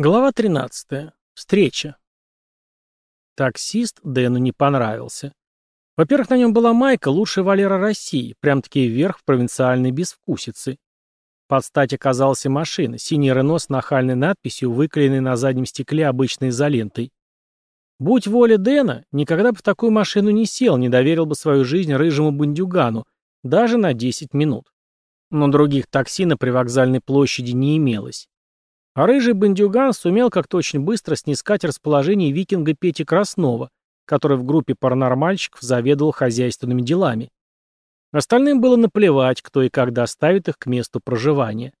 Глава 13. Встреча. Таксист Дэну не понравился. Во-первых, на нем была майка лучшая Валера России, прям-таки вверх в провинциальной безвкусицы. Под стать оказалась машина, синий Рено с нахальной надписью, выклеенной на заднем стекле обычной изолентой. Будь воля Дэна, никогда бы в такую машину не сел, не доверил бы свою жизнь рыжему бандюгану, даже на 10 минут. Но других такси на привокзальной площади не имелось. А рыжий бандюган сумел как-то очень быстро снискать расположение викинга Пети Краснова, который в группе паранормальщиков заведовал хозяйственными делами. Остальным было наплевать, кто и когда доставит их к месту проживания.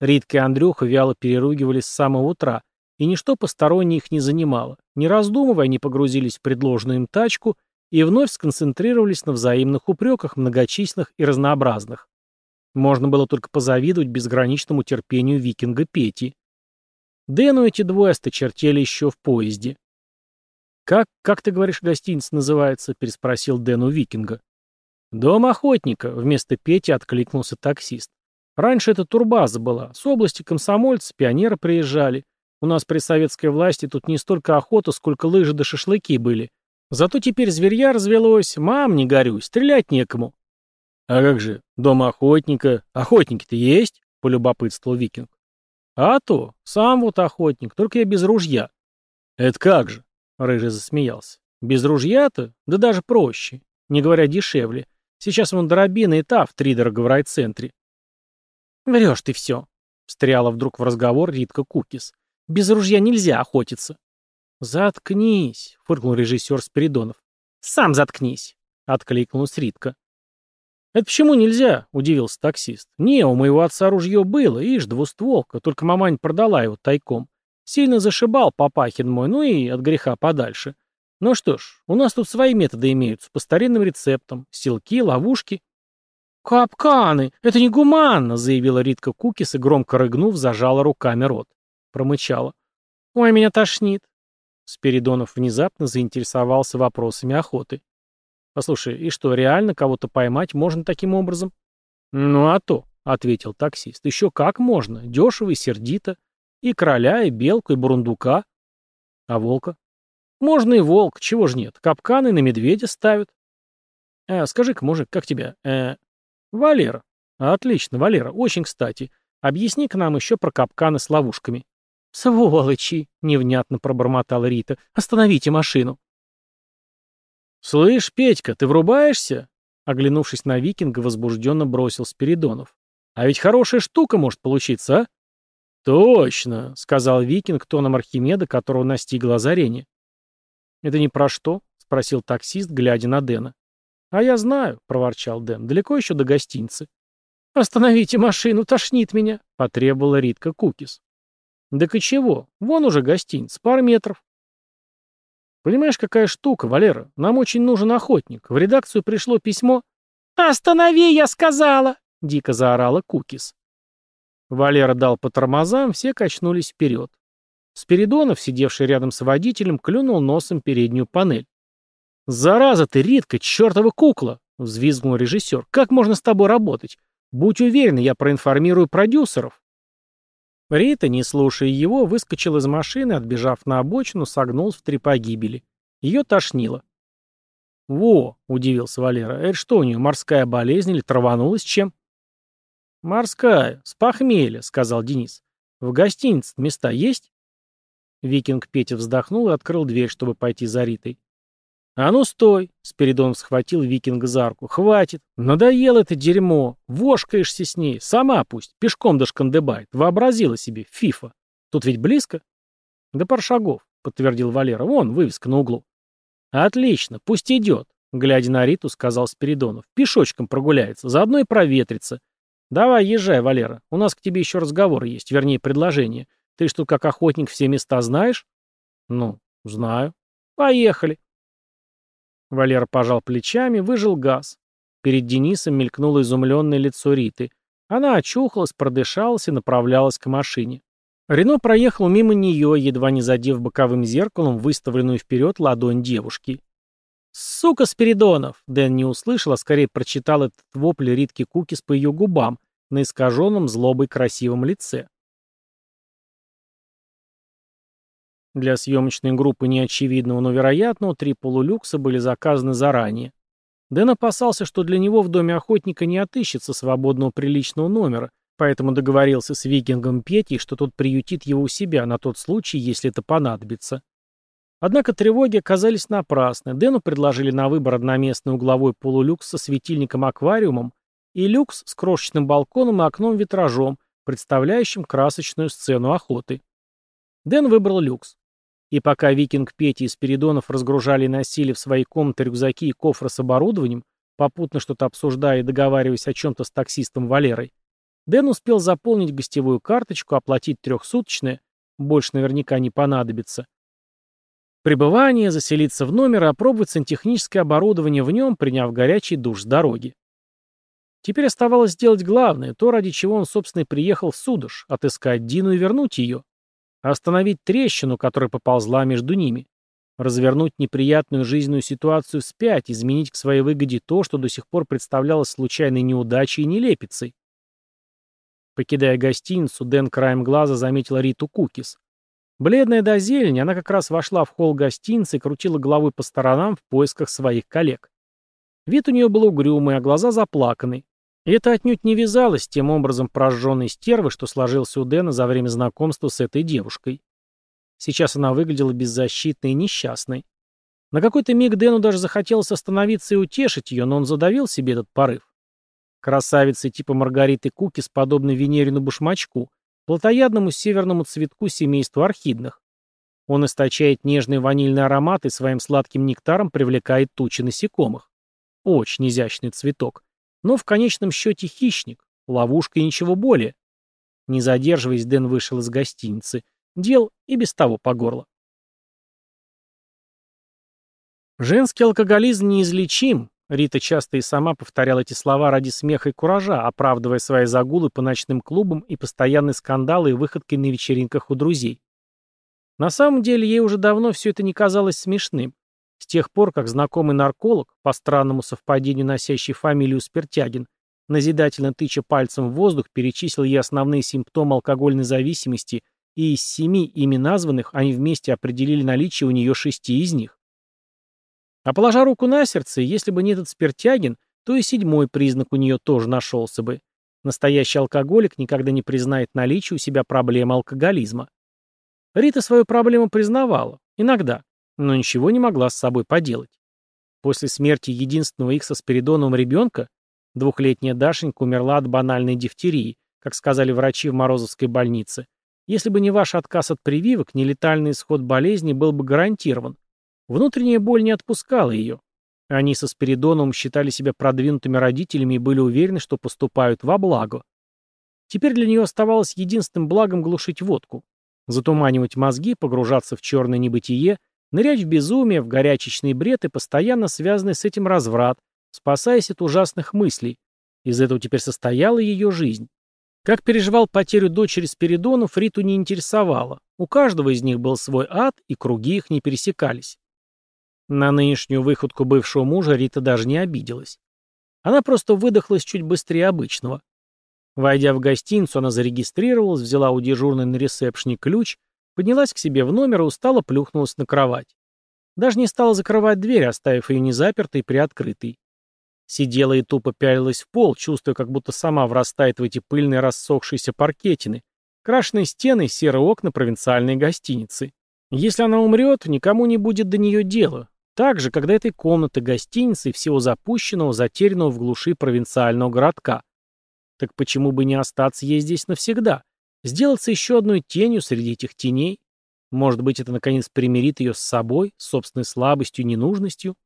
Ритка и Андрюха вяло переругивались с самого утра, и ничто постороннее их не занимало. Не раздумывая, они погрузились в предложенную им тачку и вновь сконцентрировались на взаимных упреках, многочисленных и разнообразных. Можно было только позавидовать безграничному терпению викинга Пети. Дэну эти двое осточертели еще в поезде. «Как, как ты говоришь, гостиница называется?» — переспросил Дэн викинга. «Дом охотника», — вместо Пети откликнулся таксист. «Раньше это турбаза была. С области комсомольцы, пионеры приезжали. У нас при советской власти тут не столько охота, сколько лыжи да шашлыки были. Зато теперь зверья развелось. Мам, не горюй, стрелять некому». «А как же, дом охотника? Охотники-то есть?» — полюбопытствовал викинг. «А то! Сам вот охотник, только я без ружья». «Это как же?» — Рыжий засмеялся. «Без ружья-то? Да даже проще. Не говоря дешевле. Сейчас вон дробина и та в тридорого в райцентре». «Врешь ты все!» — встряла вдруг в разговор Ритка Кукис. «Без ружья нельзя охотиться». «Заткнись!» — фыркнул режиссер Спиридонов. «Сам заткнись!» — откликнулась Ритка. «Это почему нельзя?» — удивился таксист. «Не, у моего отца ружье было, ишь, двустволка, только мамань продала его тайком. Сильно зашибал папахин мой, ну и от греха подальше. Ну что ж, у нас тут свои методы имеются, по старинным рецептам. Силки, ловушки». «Капканы! Это негуманно!» — заявила Ритка Кукис и, громко рыгнув, зажала руками рот. Промычала. «Ой, меня тошнит!» Спиридонов внезапно заинтересовался вопросами охоты. Послушай, и что, реально кого-то поймать можно таким образом? Ну а то, ответил таксист. Еще как можно, дешево и сердито. И короля, и белку, и бурундука. А волка? Можно и волк, чего ж нет. Капканы на медведя ставят. Э, скажи-ка, мужик, как тебя? Э, Валера. Отлично, Валера, очень кстати. Объясни-ка нам еще про капканы с ловушками. Сволочи, невнятно пробормотала Рита. Остановите машину. «Слышь, Петька, ты врубаешься?» Оглянувшись на викинга, возбужденно бросил Спиридонов. «А ведь хорошая штука может получиться, а?» «Точно», — сказал викинг тоном Архимеда, которого настигло озарение. «Это не про что?» — спросил таксист, глядя на Дэна. «А я знаю», — проворчал Дэн, — «далеко еще до гостиницы». «Остановите машину, тошнит меня», — потребовала Ритка Кукис. «Да и чего? Вон уже гостиница, пара метров», Понимаешь, какая штука, Валера? Нам очень нужен охотник. В редакцию пришло письмо... «Останови, я сказала!» — дико заорала Кукис. Валера дал по тормозам, все качнулись вперед. Спиридонов, сидевший рядом с водителем, клюнул носом переднюю панель. «Зараза ты, Ритка, чертова кукла!» — взвизгнул режиссер. «Как можно с тобой работать? Будь уверен, я проинформирую продюсеров». Рита, не слушая его, выскочил из машины, отбежав на обочину, согнулся в три погибели. Ее тошнило. «Во!» — удивился Валера. «Это что у нее, морская болезнь или траванулась чем?» «Морская, с похмелья», — сказал Денис. «В гостинице места есть?» Викинг Петя вздохнул и открыл дверь, чтобы пойти за Ритой. «А ну стой!» — Спиридон схватил викинга за руку. «Хватит! Надоело это дерьмо! Вошкаешься с ней! Сама пусть! Пешком до Шкандебайт. Вообразила себе! Фифа! Тут ведь близко?» «Да пар шагов!» — подтвердил Валера. «Вон, вывеска на углу». «Отлично! Пусть идет!» — глядя на Риту, сказал Спиридонов. «Пешочком прогуляется, заодно и проветрится. Давай, езжай, Валера. У нас к тебе еще разговор есть, вернее, предложение. Ты что, как охотник, все места знаешь?» «Ну, знаю». «Поехали!» Валера пожал плечами, выжил газ. Перед Денисом мелькнуло изумленное лицо Риты. Она очухалась, продышалась и направлялась к машине. Рено проехал мимо нее, едва не задев боковым зеркалом выставленную вперед ладонь девушки. «Сука, Спиридонов!» Дэн не услышал, а скорее прочитал этот вопль Ритки Кукис по ее губам на искаженном злобой красивом лице. Для съемочной группы неочевидного, но вероятного, три полулюкса были заказаны заранее. Дэн опасался, что для него в доме охотника не отыщется свободного приличного номера, поэтому договорился с викингом Петей, что тот приютит его у себя на тот случай, если это понадобится. Однако тревоги оказались напрасны. Дэну предложили на выбор одноместный угловой полулюкс со светильником-аквариумом и люкс с крошечным балконом и окном-витражом, представляющим красочную сцену охоты. Дэн выбрал люкс. И пока Викинг, Петя и Спиридонов разгружали и носили в свои комнаты рюкзаки и кофры с оборудованием, попутно что-то обсуждая и договариваясь о чем-то с таксистом Валерой, Дэн успел заполнить гостевую карточку, оплатить трехсуточное, больше наверняка не понадобится. Пребывание, заселиться в номер и опробовать сантехническое оборудование в нем, приняв горячий душ с дороги. Теперь оставалось сделать главное, то, ради чего он, собственно, и приехал в Судыш, отыскать Дину и вернуть ее. Остановить трещину, которая поползла между ними. Развернуть неприятную жизненную ситуацию вспять, изменить к своей выгоде то, что до сих пор представлялось случайной неудачей и нелепицей. Покидая гостиницу, Дэн краем глаза заметил Риту Кукис. Бледная до зелени, она как раз вошла в холл гостиницы и крутила головой по сторонам в поисках своих коллег. Вид у нее был угрюмый, а глаза заплаканы. Это отнюдь не вязалось с тем образом прожженной стервы, что сложился у Дэна за время знакомства с этой девушкой. Сейчас она выглядела беззащитной и несчастной. На какой-то миг Дэну даже захотелось остановиться и утешить ее, но он задавил себе этот порыв. Красавицы типа Маргариты Куки с подобной Венерину башмачку, плотоядному северному цветку семейства орхидных. Он источает нежный ванильный аромат и своим сладким нектаром привлекает тучи насекомых. Очень изящный цветок. Но в конечном счете хищник, ловушка и ничего более. Не задерживаясь, Дэн вышел из гостиницы. Дел и без того по горло. Женский алкоголизм неизлечим. Рита часто и сама повторяла эти слова ради смеха и куража, оправдывая свои загулы по ночным клубам и постоянные скандалы и выходки на вечеринках у друзей. На самом деле ей уже давно все это не казалось смешным. С тех пор, как знакомый нарколог, по странному совпадению носящий фамилию Спиртягин, назидательно тыча пальцем в воздух, перечислил ей основные симптомы алкогольной зависимости, и из семи ими названных они вместе определили наличие у нее шести из них. А положа руку на сердце, если бы не этот Спиртягин, то и седьмой признак у нее тоже нашелся бы. Настоящий алкоголик никогда не признает наличие у себя проблемы алкоголизма. Рита свою проблему признавала. Иногда но ничего не могла с собой поделать. После смерти единственного их со Спиридоновым ребенка, двухлетняя Дашенька умерла от банальной дифтерии, как сказали врачи в Морозовской больнице. Если бы не ваш отказ от прививок, нелетальный исход болезни был бы гарантирован. Внутренняя боль не отпускала ее. Они со Спиридоновым считали себя продвинутыми родителями и были уверены, что поступают во благо. Теперь для нее оставалось единственным благом глушить водку, затуманивать мозги, погружаться в черное небытие – нырять в безумие, в горячечный бред и постоянно связанный с этим разврат, спасаясь от ужасных мыслей. Из этого теперь состояла ее жизнь. Как переживал потерю дочери Спиридонов, Риту не интересовало. У каждого из них был свой ад, и круги их не пересекались. На нынешнюю выходку бывшего мужа Рита даже не обиделась. Она просто выдохлась чуть быстрее обычного. Войдя в гостиницу, она зарегистрировалась, взяла у дежурной на ресепшне ключ — Поднялась к себе в номер и устало плюхнулась на кровать. Даже не стала закрывать дверь, оставив ее незапертой и приоткрытой. Сидела и тупо пялилась в пол, чувствуя, как будто сама врастает в эти пыльные рассохшиеся паркетины, крашеные стены и серые окна провинциальной гостиницы. Если она умрет, никому не будет до нее дела. Так же, когда этой комнаты гостиницы всего запущенного, затерянного в глуши провинциального городка. Так почему бы не остаться ей здесь навсегда? Сделаться еще одной тенью среди этих теней? Может быть, это, наконец, примирит ее с собой, с собственной слабостью, ненужностью?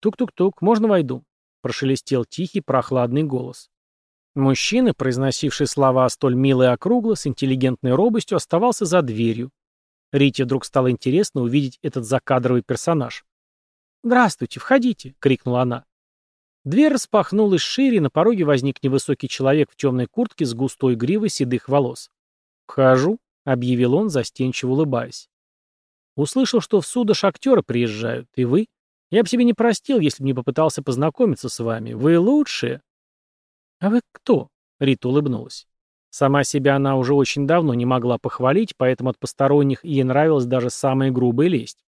«Тук-тук-тук, можно войду?» — прошелестел тихий, прохладный голос. Мужчина, произносивший слова столь мило и округло, с интеллигентной робостью, оставался за дверью. Рите вдруг стало интересно увидеть этот закадровый персонаж. «Здравствуйте, входите!» — крикнула она. Дверь распахнулась шире, и на пороге возник невысокий человек в темной куртке с густой гривой седых волос. «Вхожу», — объявил он, застенчиво улыбаясь. «Услышал, что в Судаш актеры приезжают, и вы? Я бы себе не простил, если бы не попытался познакомиться с вами. Вы лучшие». «А вы кто?» — Рита улыбнулась. Сама себя она уже очень давно не могла похвалить, поэтому от посторонних ей нравилась даже самая грубая лесть.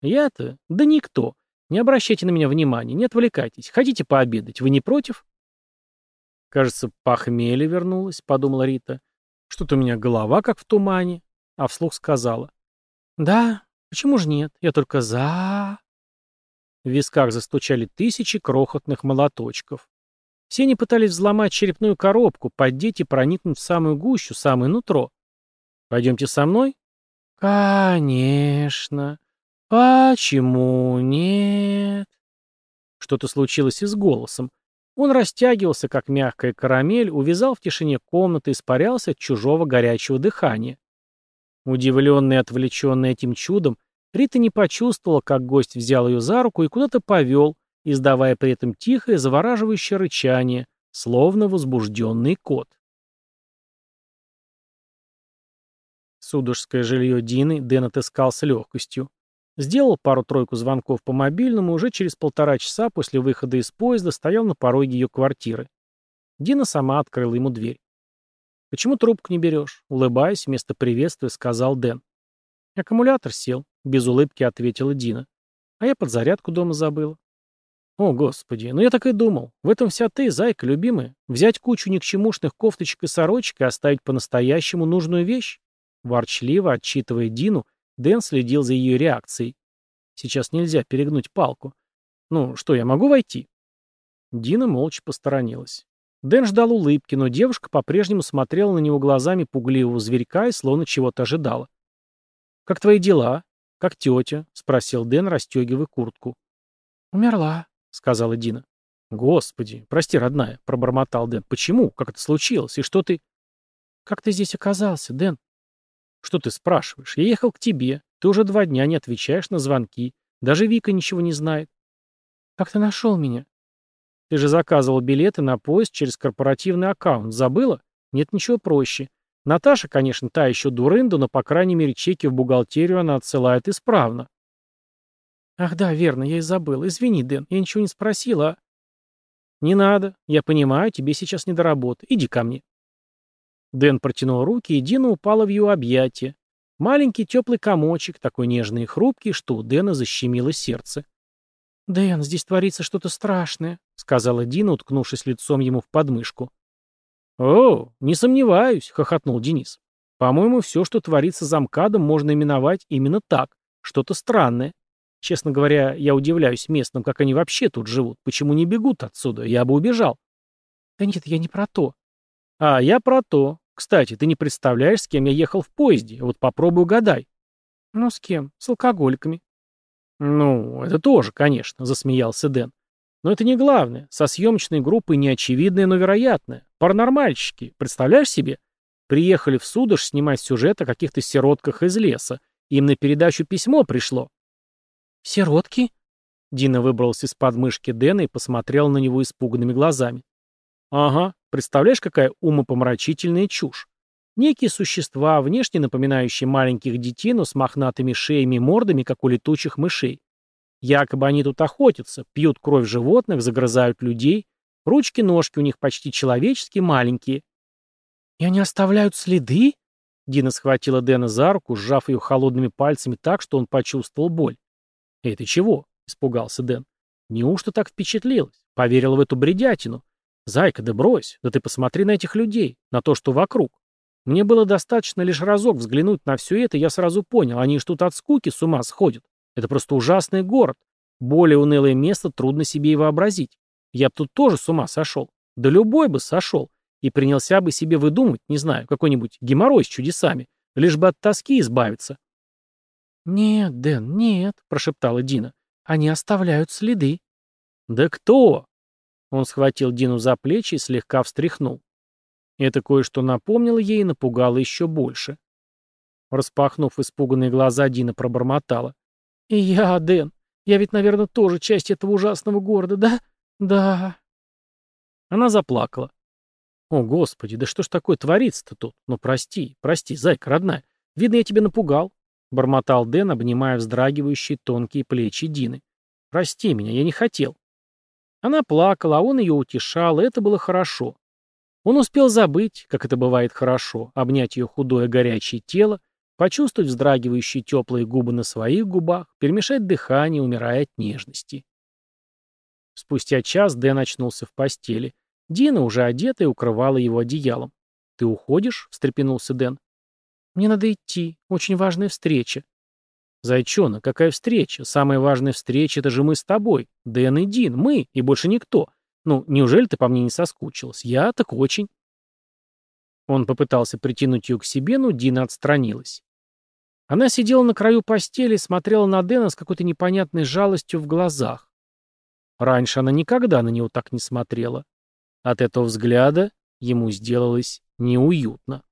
«Я-то? Да никто. Не обращайте на меня внимания, не отвлекайтесь. Хотите пообедать? Вы не против?» «Кажется, похмелье вернулось», — подумала Рита. «Что-то у меня голова как в тумане», — а вслух сказала. «Да, почему же нет? Я только за...» В висках застучали тысячи крохотных молоточков. Все они пытались взломать черепную коробку, поддеть и проникнуть в самую гущу, самое нутро. «Пойдемте со мной?» «Конечно!» «Почему нет?» Что-то случилось и с голосом. Он растягивался, как мягкая карамель, увязал в тишине комнаты, и испарялся от чужого горячего дыхания. Удивленная и отвлеченная этим чудом, Рита не почувствовала, как гость взял ее за руку и куда-то повел, издавая при этом тихое, завораживающее рычание, словно возбужденный кот. Судожское жилье Дины Дэн отыскал с легкостью. Сделал пару-тройку звонков по мобильному, уже через полтора часа после выхода из поезда стоял на пороге ее квартиры. Дина сама открыла ему дверь. «Почему трубку не берешь?» — улыбаясь, вместо приветствия сказал Дэн. «Аккумулятор сел», — без улыбки ответила Дина. «А я под зарядку дома забыла». «О, господи, ну я так и думал. В этом вся ты, зайка, любимая. Взять кучу никчемушных кофточек и сорочек и оставить по-настоящему нужную вещь?» Ворчливо, отчитывая Дину, Дэн следил за ее реакцией. Сейчас нельзя перегнуть палку. Ну, что, я могу войти? Дина молча посторонилась. Дэн ждал улыбки, но девушка по-прежнему смотрела на него глазами пугливого зверька и словно чего-то ожидала. «Как твои дела? Как тетя?» — спросил Дэн, расстегивая куртку. «Умерла», — сказала Дина. «Господи, прости, родная», — пробормотал Дэн. «Почему? Как это случилось? И что ты...» «Как ты здесь оказался, Дэн?» Что ты спрашиваешь? Я ехал к тебе. Ты уже два дня не отвечаешь на звонки. Даже Вика ничего не знает. Как ты нашел меня? Ты же заказывал билеты на поезд через корпоративный аккаунт. Забыла? Нет ничего проще. Наташа, конечно, та еще дурында, но, по крайней мере, чеки в бухгалтерию она отсылает исправно. Ах да, верно, я и забыл. Извини, Дэн, я ничего не спросила. А? Не надо. Я понимаю, тебе сейчас не до работы. Иди ко мне. Дэн протянул руки, и Дина упала в ее объятия. Маленький теплый комочек, такой нежный и хрупкий, что у Дэна защемило сердце. «Дэн, здесь творится что-то страшное», — сказала Дина, уткнувшись лицом ему в подмышку. «О, не сомневаюсь», — хохотнул Денис. «По-моему, все, что творится за МКАДом, можно именовать именно так. Что-то странное. Честно говоря, я удивляюсь местным, как они вообще тут живут. Почему не бегут отсюда? Я бы убежал». «Да нет, я не про то». «А я про то. Кстати, ты не представляешь, с кем я ехал в поезде. Вот попробуй угадай. Ну, с кем? С алкоголиками. Ну, это тоже, конечно, засмеялся Дэн. Но это не главное. Со съемочной группой неочевидное, но вероятное. Паранормальщики, представляешь себе? Приехали в Судож снимать сюжет о каких-то сиротках из леса. Им на передачу письмо пришло. «Сиротки?» Дина выбрался из подмышки Дэна и посмотрел на него испуганными глазами. «Ага, Представляешь, какая умопомрачительная чушь? Некие существа, внешне напоминающие маленьких детей, но с мохнатыми шеями и мордами, как у летучих мышей. Якобы они тут охотятся, пьют кровь животных, загрызают людей. Ручки-ножки у них почти человеческие, маленькие. «И они оставляют следы?» Дина схватила Дэна за руку, сжав ее холодными пальцами так, что он почувствовал боль. Это чего?» — испугался Дэн. «Неужто так впечатлилась? Поверила в эту бредятину? «Зайка, да брось! Да ты посмотри на этих людей, на то, что вокруг. Мне было достаточно лишь разок взглянуть на все это, и я сразу понял, они ж тут от скуки с ума сходят. Это просто ужасный город. Более унылое место трудно себе и вообразить. Я бы тут тоже с ума сошел. Да любой бы сошел. И принялся бы себе выдумать, не знаю, какой-нибудь геморрой с чудесами, лишь бы от тоски избавиться». «Нет, Дэн, нет», — прошептала Дина. «Они оставляют следы». «Да кто?» Он схватил Дину за плечи и слегка встряхнул. Это кое-что напомнило ей и напугало еще больше. Распахнув испуганные глаза, Дина пробормотала. «И я, Дэн. Я ведь, наверное, тоже часть этого ужасного города, да? Да». Она заплакала. «О, Господи, да что ж такое творится-то тут? Ну, прости, прости, зайка родная. Видно, я тебя напугал», — бормотал Дэн, обнимая вздрагивающие тонкие плечи Дины. «Прости меня, я не хотел». Она плакала, а он ее утешал, и это было хорошо. Он успел забыть, как это бывает хорошо, обнять ее худое горячее тело, почувствовать вздрагивающие теплые губы на своих губах, перемешать дыхание, умирая от нежности. Спустя час Дэн очнулся в постели. Дина, уже одетая, укрывала его одеялом. «Ты уходишь?» — встрепенулся Дэн. «Мне надо идти. Очень важная встреча». «Зайчонок, какая встреча? Самая важная встреча — это же мы с тобой. Дэн и Дин, мы и больше никто. Ну, неужели ты по мне не соскучилась? Я так очень». Он попытался притянуть ее к себе, но Дина отстранилась. Она сидела на краю постели и смотрела на Дэна с какой-то непонятной жалостью в глазах. Раньше она никогда на него так не смотрела. От этого взгляда ему сделалось неуютно.